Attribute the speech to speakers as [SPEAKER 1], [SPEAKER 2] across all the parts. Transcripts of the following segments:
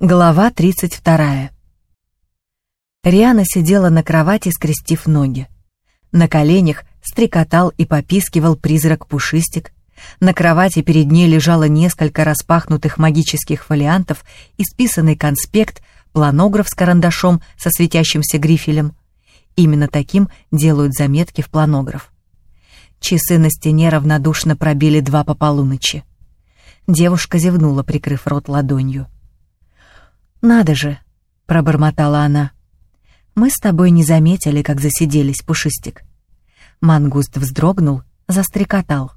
[SPEAKER 1] Глава 32. Риана сидела на кровати, скрестив ноги. На коленях стрекотал и попискивал призрак-пушистик. На кровати перед ней лежало несколько распахнутых магических фолиантов, исписанный конспект, планограф с карандашом со светящимся грифелем. Именно таким делают заметки в планограф. Часы на стене равнодушно пробили два по полуночи. Девушка зевнула, прикрыв рот ладонью. «Надо же!» — пробормотала она. «Мы с тобой не заметили, как засиделись, Пушистик». Мангуст вздрогнул, застрекотал.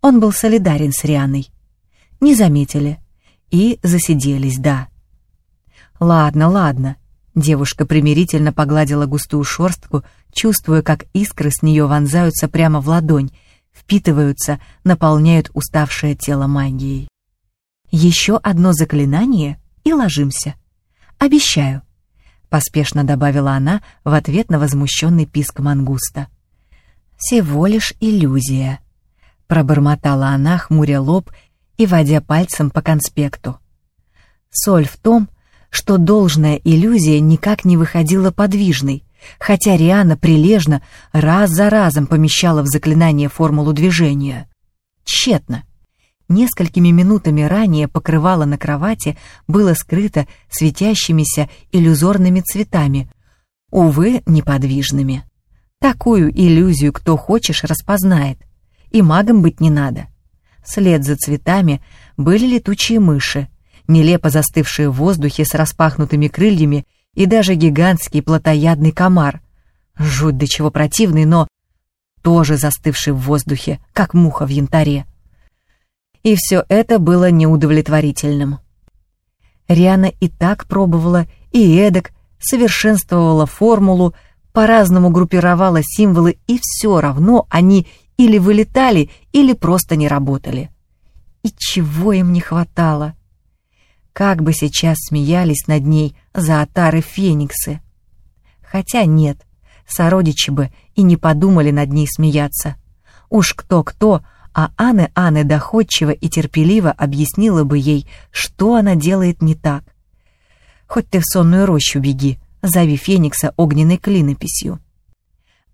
[SPEAKER 1] Он был солидарен с Рианой. Не заметили. И засиделись, да. «Ладно, ладно», — девушка примирительно погладила густую шорстку, чувствуя, как искры с нее вонзаются прямо в ладонь, впитываются, наполняют уставшее тело магией. «Еще одно заклинание, и ложимся. Обещаю», — поспешно добавила она в ответ на возмущенный писк мангуста. «Всего лишь иллюзия», — пробормотала она, хмуря лоб и водя пальцем по конспекту. Соль в том, что должная иллюзия никак не выходила подвижной, хотя Риана прилежно раз за разом помещала в заклинание формулу движения. Тщетно. Несколькими минутами ранее покрывало на кровати было скрыто светящимися иллюзорными цветами, увы, неподвижными. Такую иллюзию кто хочешь распознает, и магом быть не надо. Вслед за цветами были летучие мыши, нелепо застывшие в воздухе с распахнутыми крыльями и даже гигантский плотоядный комар. Жуть до чего противный, но тоже застывший в воздухе, как муха в янтаре. И все это было неудовлетворительным. Риана и так пробовала, и эдак, совершенствовала формулу, по-разному группировала символы, и все равно они или вылетали, или просто не работали. И чего им не хватало? Как бы сейчас смеялись над ней зоотары фениксы. Хотя нет, сородичи бы и не подумали над ней смеяться. Уж кто-кто, а Анне Анне доходчиво и терпеливо объяснила бы ей, что она делает не так. Хоть ты в сонную рощу беги, зови Феникса огненной клинописью.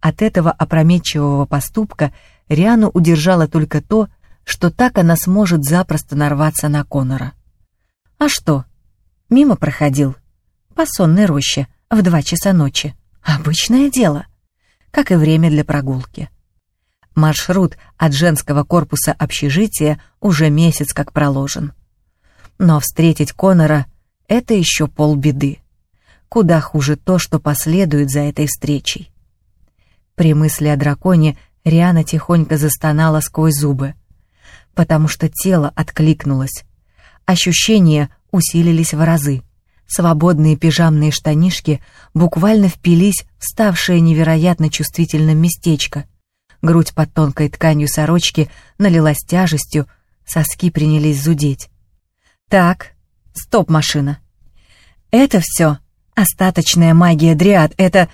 [SPEAKER 1] От этого опрометчивого поступка Риану удержало только то, что так она сможет запросто нарваться на Конора. А что? Мимо проходил. По сонной роще, в два часа ночи. Обычное дело. Как и время для прогулки. Маршрут от женского корпуса общежития уже месяц как проложен. Но встретить Конора — это еще полбеды. Куда хуже то, что последует за этой встречей. При мысли о драконе Риана тихонько застонала сквозь зубы, потому что тело откликнулось, Ощущения усилились в разы. Свободные пижамные штанишки буквально впились в ставшее невероятно чувствительным местечко. Грудь под тонкой тканью сорочки налилась тяжестью, соски принялись зудеть. «Так, стоп, машина. Это все остаточная магия дриад, это...»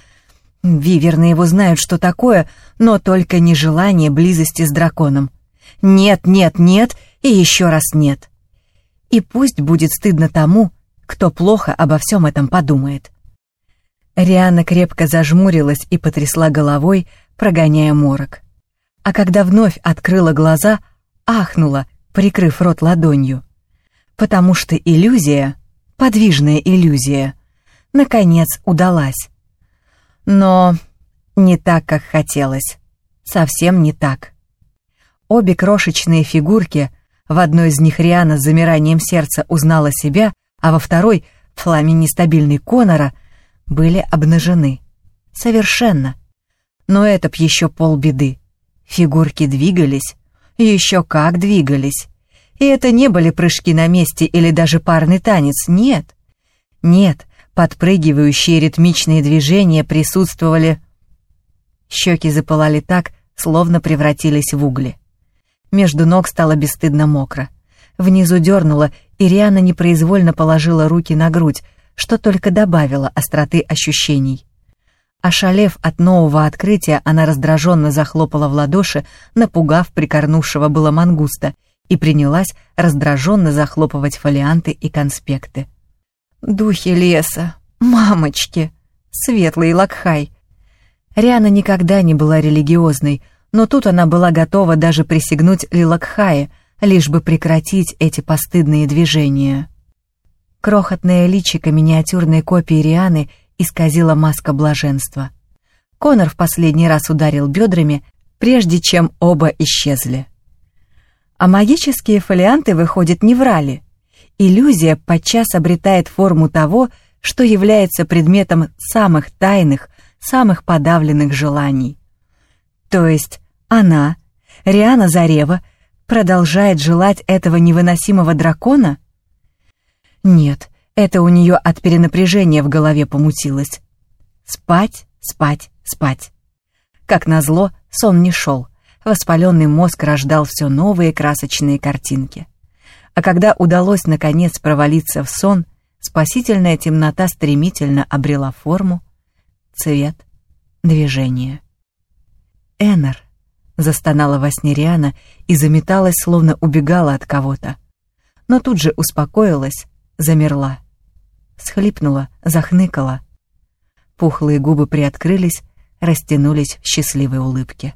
[SPEAKER 1] Виверны его знают, что такое, но только нежелание близости с драконом. Нет, нет, нет и еще раз нет. И пусть будет стыдно тому, кто плохо обо всем этом подумает. Риана крепко зажмурилась и потрясла головой, прогоняя морок. А когда вновь открыла глаза, ахнула, прикрыв рот ладонью. Потому что иллюзия, подвижная иллюзия, наконец удалась. Но не так, как хотелось. Совсем не так. Обе крошечные фигурки — в одной из них Риана с замиранием сердца узнала себя, а во второй, в фламе нестабильной Конора, были обнажены. Совершенно. Но это б еще полбеды. Фигурки двигались, еще как двигались. И это не были прыжки на месте или даже парный танец, нет. Нет, подпрыгивающие ритмичные движения присутствовали. Щеки запылали так, словно превратились в угли. Между ног стало бесстыдно мокро. Внизу дернуло, и Риана непроизвольно положила руки на грудь, что только добавило остроты ощущений. Ошалев от нового открытия, она раздраженно захлопала в ладоши, напугав прикорнувшего было мангуста, и принялась раздраженно захлопывать фолианты и конспекты. Духи леса, мамочки, светлый лакхай. Риана никогда не была религиозной, но тут она была готова даже присягнуть Лилакхае, лишь бы прекратить эти постыдные движения. Крохотное личико миниатюрной копии Рианы исказила маска блаженства. Конор в последний раз ударил бедрами, прежде чем оба исчезли. А магические фолианты, выходят не врали. Иллюзия подчас обретает форму того, что является предметом самых тайных, самых подавленных желаний. То есть она, Риана Зарева, продолжает желать этого невыносимого дракона? Нет, это у нее от перенапряжения в голове помутилось. Спать, спать, спать. Как назло, сон не шел. Воспаленный мозг рождал все новые красочные картинки. А когда удалось наконец провалиться в сон, спасительная темнота стремительно обрела форму, цвет, движение. «Эннер», — застонала во сне Риана и заметалась, словно убегала от кого-то. Но тут же успокоилась, замерла. Схлипнула, захныкала. Пухлые губы приоткрылись, растянулись в счастливой улыбке.